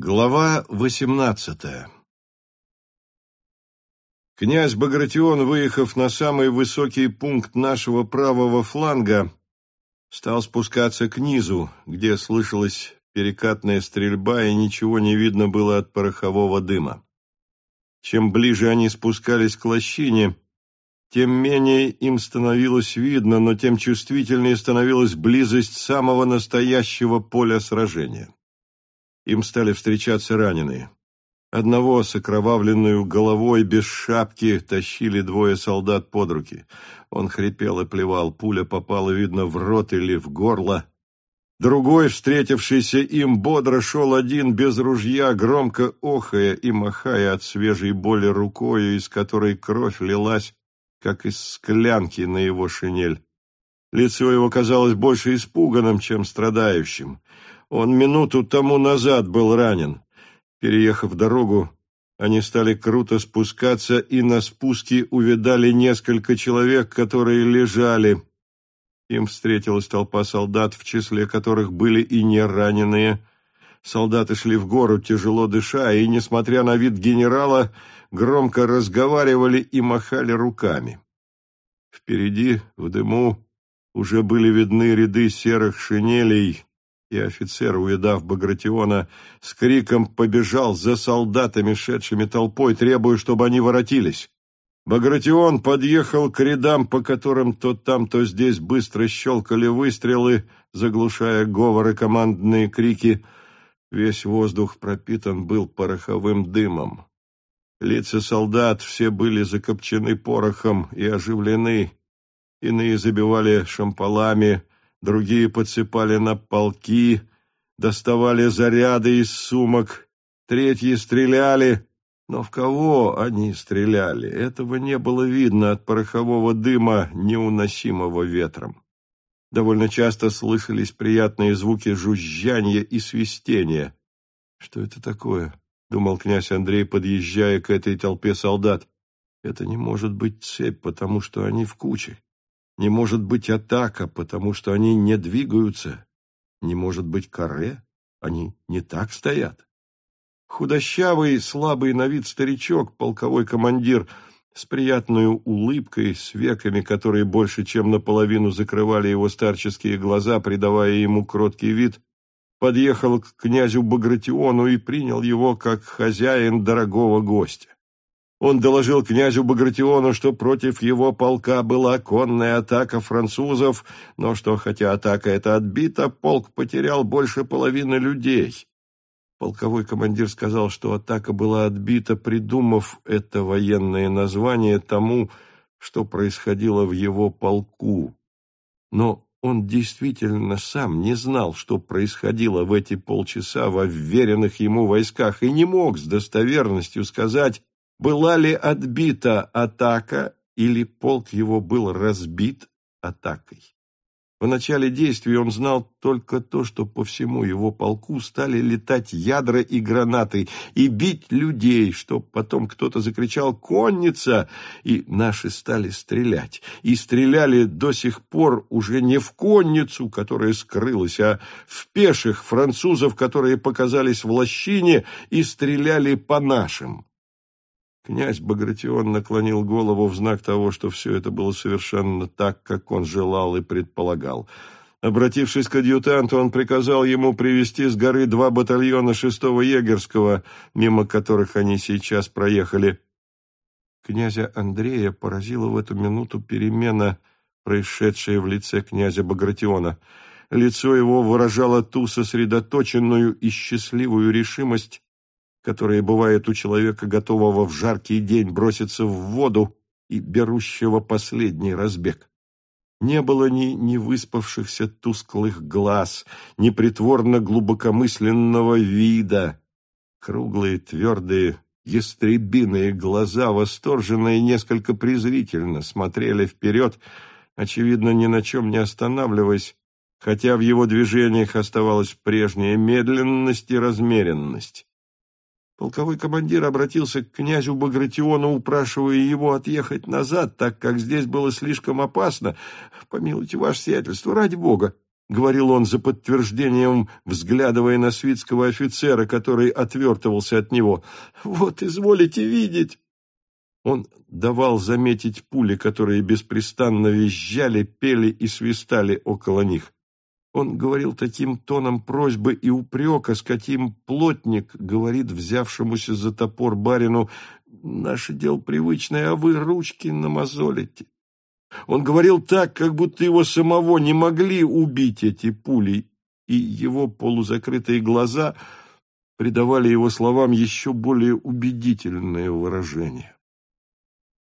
Глава восемнадцатая Князь Багратион, выехав на самый высокий пункт нашего правого фланга, стал спускаться к низу, где слышалась перекатная стрельба и ничего не видно было от порохового дыма. Чем ближе они спускались к лощине, тем менее им становилось видно, но тем чувствительнее становилась близость самого настоящего поля сражения. Им стали встречаться раненые. Одного с окровавленную головой без шапки тащили двое солдат под руки. Он хрипел и плевал, пуля попала, видно, в рот или в горло. Другой, встретившийся им, бодро шел один без ружья, громко охая и махая от свежей боли рукою, из которой кровь лилась, как из склянки на его шинель. Лицо его казалось больше испуганным, чем страдающим. Он минуту тому назад был ранен. Переехав дорогу, они стали круто спускаться, и на спуске увидали несколько человек, которые лежали. Им встретилась толпа солдат, в числе которых были и не раненые. Солдаты шли в гору, тяжело дыша, и, несмотря на вид генерала, громко разговаривали и махали руками. Впереди, в дыму, уже были видны ряды серых шинелей, и офицер, увидав Багратиона, с криком побежал за солдатами, шедшими толпой, требуя, чтобы они воротились. Багратион подъехал к рядам, по которым то там, то здесь быстро щелкали выстрелы, заглушая говоры командные крики. Весь воздух пропитан был пороховым дымом. Лица солдат все были закопчены порохом и оживлены. Иные забивали шампалами, другие подсыпали на полки, доставали заряды из сумок, третьи стреляли. Но в кого они стреляли, этого не было видно от порохового дыма, неуносимого ветром. Довольно часто слышались приятные звуки жужжания и свистения. «Что это такое?» — думал князь Андрей, подъезжая к этой толпе солдат. «Это не может быть цепь, потому что они в куче. Не может быть атака, потому что они не двигаются. Не может быть каре, они не так стоят. Худощавый, слабый на вид старичок, полковой командир, с приятной улыбкой, с веками, которые больше чем наполовину закрывали его старческие глаза, придавая ему кроткий вид, подъехал к князю Багратиону и принял его как хозяин дорогого гостя. Он доложил князю Багратиону, что против его полка была конная атака французов, но что, хотя атака эта отбита, полк потерял больше половины людей. Полковой командир сказал, что атака была отбита, придумав это военное название тому, что происходило в его полку. Но он действительно сам не знал, что происходило в эти полчаса во вверенных ему войсках, и не мог с достоверностью сказать, была ли отбита атака или полк его был разбит атакой. В начале действий он знал только то, что по всему его полку стали летать ядра и гранаты и бить людей, что потом кто-то закричал «Конница!» и наши стали стрелять. И стреляли до сих пор уже не в конницу, которая скрылась, а в пеших французов, которые показались в лощине и стреляли по нашим. Князь Багратион наклонил голову в знак того, что все это было совершенно так, как он желал и предполагал. Обратившись к адъютанту, он приказал ему привести с горы два батальона шестого егерского, мимо которых они сейчас проехали. Князя Андрея поразила в эту минуту перемена, происшедшая в лице князя Багратиона. Лицо его выражало ту сосредоточенную и счастливую решимость, которое бывает у человека, готового в жаркий день броситься в воду и берущего последний разбег. Не было ни невыспавшихся тусклых глаз, ни притворно глубокомысленного вида. Круглые, твердые, ястребиные глаза, восторженно и несколько презрительно, смотрели вперед, очевидно, ни на чем не останавливаясь, хотя в его движениях оставалась прежняя медленность и размеренность. Полковой командир обратился к князю Багратиону, упрашивая его отъехать назад, так как здесь было слишком опасно. «Помилуйте, ваше сиятельство, ради бога!» — говорил он за подтверждением, взглядывая на свитского офицера, который отвертывался от него. «Вот, изволите видеть!» Он давал заметить пули, которые беспрестанно визжали, пели и свистали около них. Он говорил таким тоном просьбы и упрека, с каким плотник говорит взявшемуся за топор барину «Наше дело привычное, а вы ручки намазолите». Он говорил так, как будто его самого не могли убить эти пули, и его полузакрытые глаза придавали его словам еще более убедительное выражение.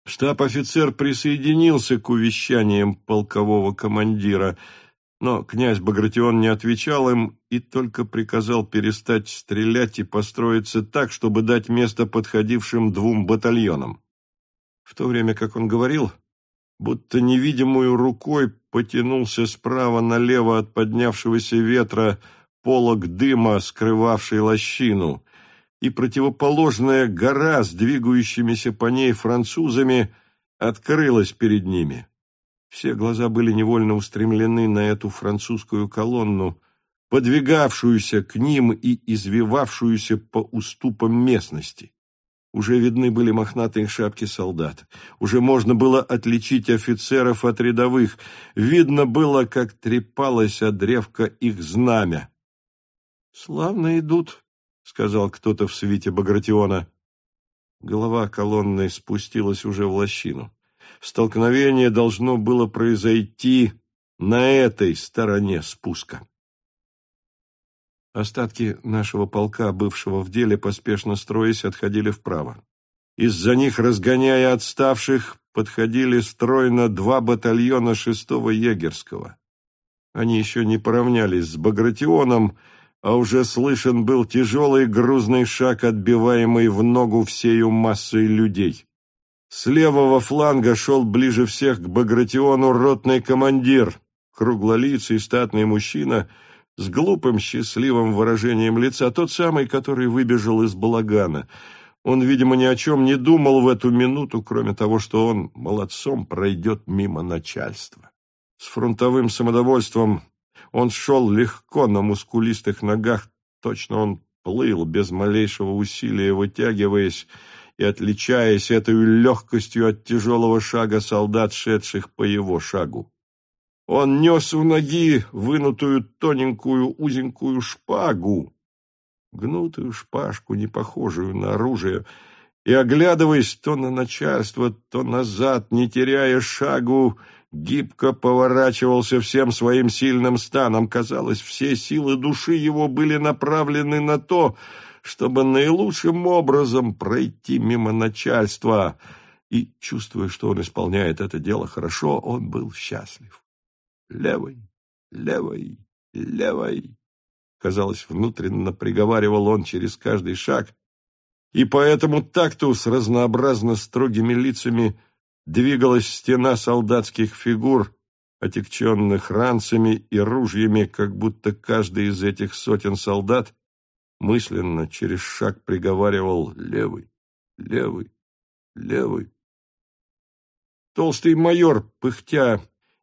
Штаб-офицер присоединился к увещаниям полкового командира, но князь Багратион не отвечал им и только приказал перестать стрелять и построиться так, чтобы дать место подходившим двум батальонам. В то время, как он говорил, будто невидимую рукой потянулся справа налево от поднявшегося ветра полог дыма, скрывавший лощину, и противоположная гора с двигающимися по ней французами открылась перед ними. Все глаза были невольно устремлены на эту французскую колонну, подвигавшуюся к ним и извивавшуюся по уступам местности. Уже видны были мохнатые шапки солдат. Уже можно было отличить офицеров от рядовых. Видно было, как трепалась от древка их знамя. «Славно идут», — сказал кто-то в свите Багратиона. Голова колонны спустилась уже в лощину. Столкновение должно было произойти на этой стороне спуска. Остатки нашего полка, бывшего в деле, поспешно строясь, отходили вправо. Из-за них, разгоняя отставших, подходили стройно два батальона шестого егерского. Они еще не поравнялись с Багратионом, а уже слышен был тяжелый грузный шаг, отбиваемый в ногу всею массой людей. С левого фланга шел ближе всех к Багратиону ротный командир, круглолицый статный мужчина — с глупым счастливым выражением лица, тот самый, который выбежал из балагана. Он, видимо, ни о чем не думал в эту минуту, кроме того, что он молодцом пройдет мимо начальства. С фронтовым самодовольством он шел легко на мускулистых ногах, точно он плыл без малейшего усилия, вытягиваясь и отличаясь этой легкостью от тяжелого шага солдат, шедших по его шагу. Он нес у ноги вынутую тоненькую узенькую шпагу, гнутую шпажку, не похожую на оружие, и, оглядываясь то на начальство, то назад, не теряя шагу, гибко поворачивался всем своим сильным станом. Казалось, все силы души его были направлены на то, чтобы наилучшим образом пройти мимо начальства, и, чувствуя, что он исполняет это дело хорошо, он был счастлив левой, левой, левой. Казалось, внутренно приговаривал он через каждый шаг, и по этому такту с разнообразно строгими лицами двигалась стена солдатских фигур, отягченных ранцами и ружьями, как будто каждый из этих сотен солдат мысленно через шаг приговаривал «левый, левый, левый». Толстый майор, пыхтя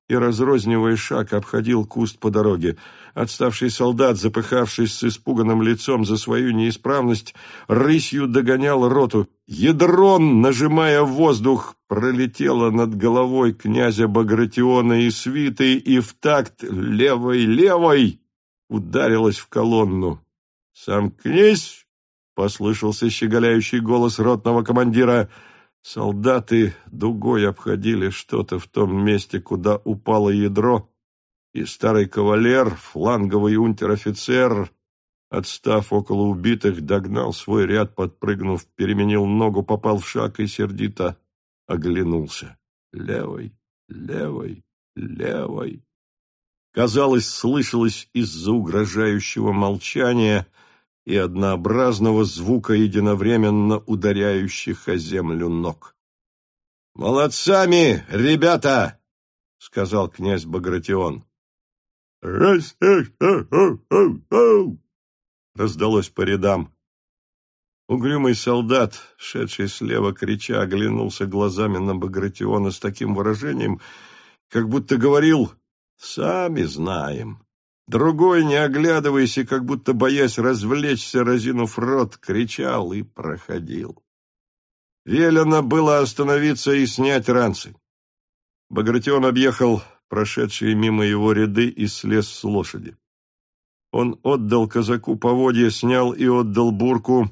и, разрознивая шаг, обходил куст по дороге. Отставший солдат, запыхавшись с испуганным лицом за свою неисправность, рысью догонял роту. Ядрон, нажимая воздух, пролетело над головой князя Багратиона и свиты, и в такт левой-левой ударилась в колонну. «Сомкнись!» — послышался щеголяющий голос ротного командира — Солдаты дугой обходили что-то в том месте, куда упало ядро, и старый кавалер, фланговый унтер-офицер, отстав около убитых, догнал свой ряд, подпрыгнув, переменил ногу, попал в шаг и сердито оглянулся. Левой, левой, левой. Казалось, слышалось из-за угрожающего молчания — и однообразного звука единовременно ударяющих о землю ног. «Молодцами, ребята!» — сказал князь Багратион. «Раз, раз, раз, раз, раз!» раздалось по рядам. Угрюмый солдат, шедший слева, крича, оглянулся глазами на Багратиона с таким выражением, как будто говорил «Сами знаем». Другой, не оглядываясь и как будто боясь развлечься, разинув рот, кричал и проходил. Велено было остановиться и снять ранцы. Багратион объехал прошедшие мимо его ряды и слез с лошади. Он отдал казаку поводья, снял и отдал бурку,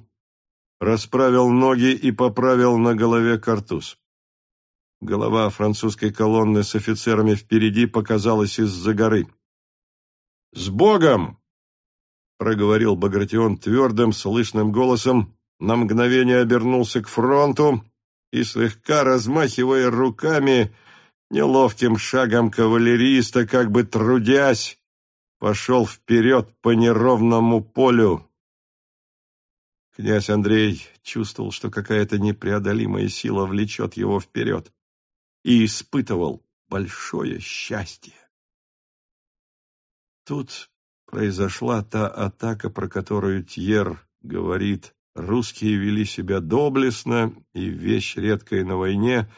расправил ноги и поправил на голове картуз. Голова французской колонны с офицерами впереди показалась из-за горы. «С Богом!» — проговорил Багратион твердым, слышным голосом, на мгновение обернулся к фронту и, слегка размахивая руками, неловким шагом кавалериста, как бы трудясь, пошел вперед по неровному полю. Князь Андрей чувствовал, что какая-то непреодолимая сила влечет его вперед, и испытывал большое счастье. Тут произошла та атака, про которую Тьер говорит, русские вели себя доблестно, и вещь редкая на войне,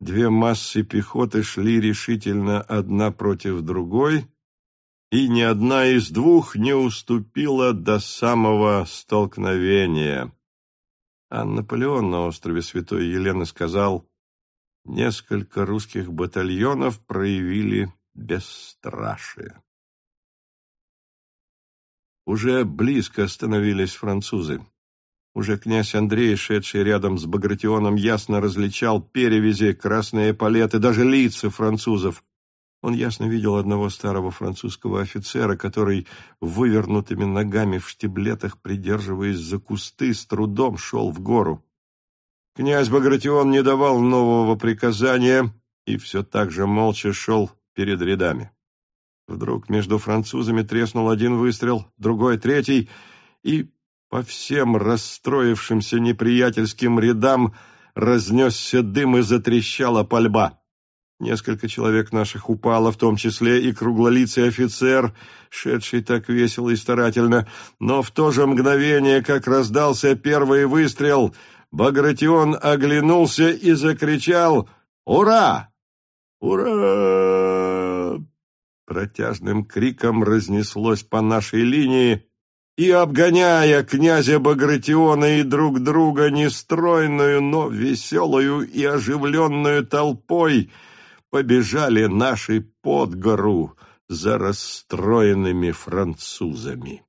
две массы пехоты шли решительно одна против другой, и ни одна из двух не уступила до самого столкновения. А Наполеон на острове Святой Елены сказал, несколько русских батальонов проявили бесстрашие. Уже близко остановились французы. Уже князь Андрей, шедший рядом с Багратионом, ясно различал перевязи, красные палеты, даже лица французов. Он ясно видел одного старого французского офицера, который вывернутыми ногами в штиблетах, придерживаясь за кусты, с трудом шел в гору. Князь Багратион не давал нового приказания и все так же молча шел перед рядами. Вдруг между французами треснул один выстрел, другой, третий, и по всем расстроившимся неприятельским рядам разнесся дым и затрещала пальба. Несколько человек наших упало, в том числе и круглолицый офицер, шедший так весело и старательно, но в то же мгновение, как раздался первый выстрел, Багратион оглянулся и закричал «Ура! Ура!» Протяжным криком разнеслось по нашей линии, и, обгоняя князя Багратиона и друг друга нестройную, но веселую и оживленную толпой, побежали наши под гору за расстроенными французами.